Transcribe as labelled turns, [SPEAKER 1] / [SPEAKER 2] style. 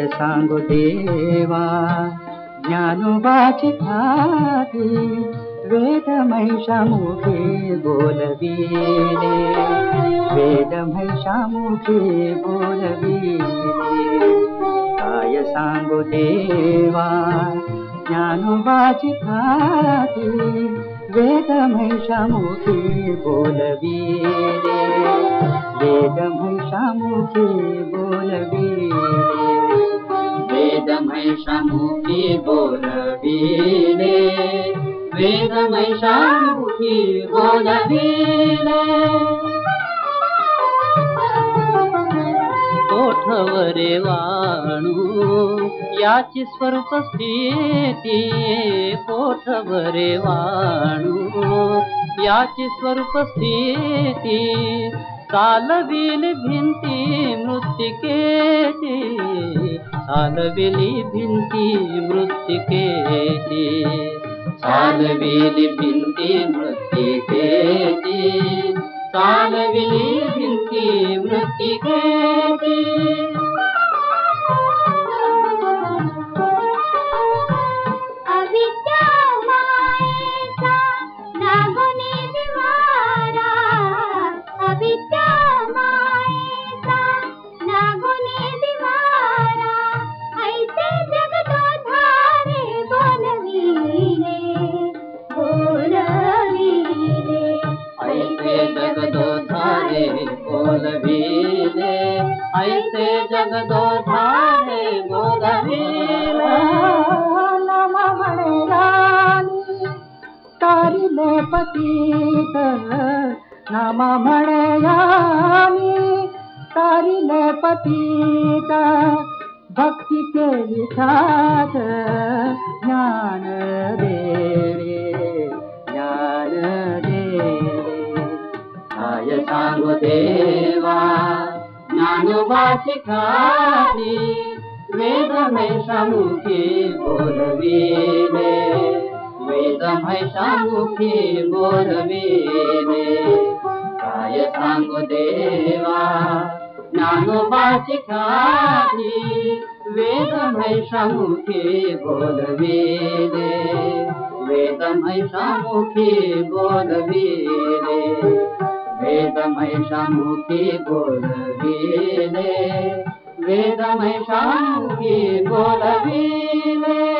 [SPEAKER 1] सांगो देवा ज्ञानोबाची ख्याती वेद महिषामुखे बोलविले वेद महिषामुखे बोलविले काय सांगो देवा ज्ञानोबाची ख्याती वेद महिषामुखे बोलविले वेद महिषामुखे बोलविले
[SPEAKER 2] वेद महिषामुखी बोलविले वेद महिषामुखी बोलविले
[SPEAKER 1] कोठवरे वाणू याची स्वरूप स्थिती कोठवरे वाणू याची स्वरूप स्थिती चालविली भिंती के चालविली भिंती मृत्तिकेची
[SPEAKER 2] चालविली भिंती मृत्तिकेची चालविली भिंती मृत्तिकेची
[SPEAKER 3] जगदोधारे बोलविले
[SPEAKER 2] ऐसे जगदोधारे बोलविले
[SPEAKER 1] नम म्हणे राणी तारिले पतीत। नम म्हणे राणी तारिले पतीत। भक्ती केली साथ ज्ञान देवे। देवा
[SPEAKER 2] ज्ञानोबाची खाती वेद महिषामुखी बोलविले वेद महिषामुखी बोलविले काय सांगू देवा खाती वेद महिषामुखी बोलविले वेद महिषामुखी बोलविले वेद महिषामुखी बोलविले वेद महिषामुखी बोलविले